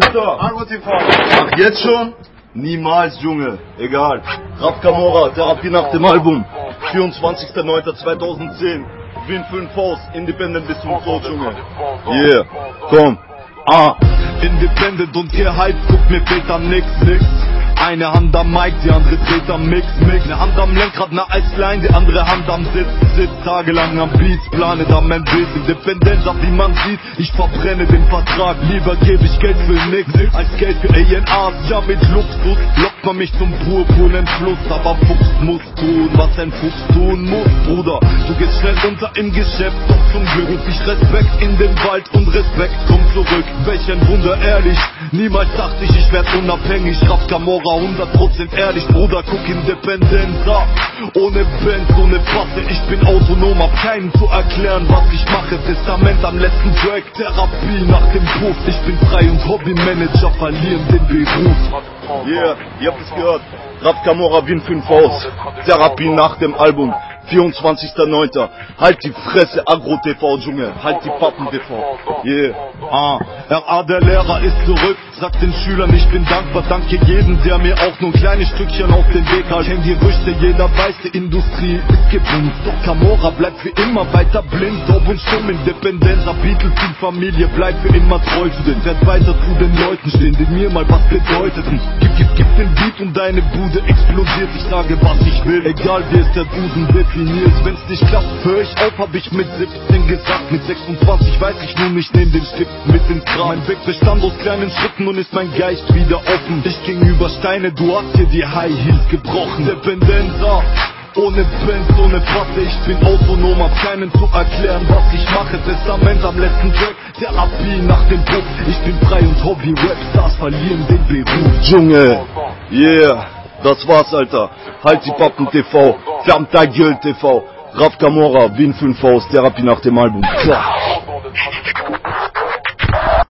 TV. Ach, jetzt schon? Niemals, Junge. Egal. Rap Camora, Therapie nach dem Album. 24.09.2010. Win 5 Faust, Independent bis zum Tod, Junge. Yeah, komm. Ah. Independent und gehypt, guck mir fehlt an nix, nix. Eine Hand am Mic, die andere dreht am Mix, Mix. Eine Hand am Lenkrad, als Line, die andere Hand am Sitz, Sitz. Tagelang am Beats, plane da mein Bild. Independenz, wie man sieht, ich verbrenne den Vertrag. Lieber gebe ich Geld für nix, als Geld für A&Rs. Ja, mit Luxus lockt man mich zum purpurnen Fluss. Aber Fuchs muss tun, was ein Fuchs tun muss, Bruder. Du gehst schnell unter im Geschäft, doch zum Glück ruf ich Respekt in den Wald und Respekt kommt zurück. Welch ein Wunder, ehrlich. Niemals dachte ich, ich werd unabhängig. Rap Camorra 100% ehrlich, Bruder, guck Independenza. Ohne Band, ohne Passe, ich bin autonom, hab keinen zu erklären, was ich mache. Testament am letzten Track, Therapie nach dem Puff. Ich bin frei und Hobbymanager, verlieren den Beruf. Yeah, ihr habt es gehört. Rap Camora Win 5 aus. Therapie nach dem Album. 24.09. Halt die Fresse, Agro TV, Junge. Halt die Pappen TV. Yeah. Ah, RA, der Lehrer ist zurück. Sagt den Schülern, ich bin dankbar. Danke jedem, der mir auch nur ein kleines Stückchen auf den Weg hat. Kennt die Gerüchte, jeder weiß, die Industrie ist gebumst. Doch Camorra bleibt für immer weiter blind. Dob und stumm, Independenz, Beatles, die Familie bleibt für immer treu zu den. Werd weiter zu den Leuten stehen, die mir mal was bedeuteten. Gib, gib, gib den Beat und deine Bude explodiert. Ich sage, was ich will. Egal, wie es der Busen definiert. Wenn's nicht klappt, hör ich auf, hab ich mit 17 gesagt. Mit 26 weiß ich nun, ich nehm den Stift mit ins Grab. Mein Weg bestand aus kleinen Schritten und ist mein Geist wieder offen. Ich ging über Steine, du hast dir die High Heels gebrochen. Dependenza. Ohne Band, ohne Passe, ich bin autonom, hab keinen zu erklären, was ich mache. Testament am letzten Track, Therapie nach dem Bruch. Ich bin frei und Hobby-Rapstars verlieren den Beruf. Junge. Yeah. Das war's, Alter. Halt die Pappen TV. Dein Geld TV. Raf Camora, Win 5 Faust, Therapie nach dem Album. Klar.